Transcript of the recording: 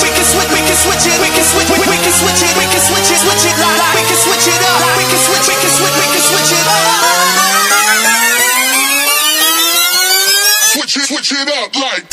We can switch, we can switch it, we can switch, we, we can switch it, we can switch it, switch it, la, we can switch it up, we can switch, we can switch, we can switch it up. Switch it, switch it up like.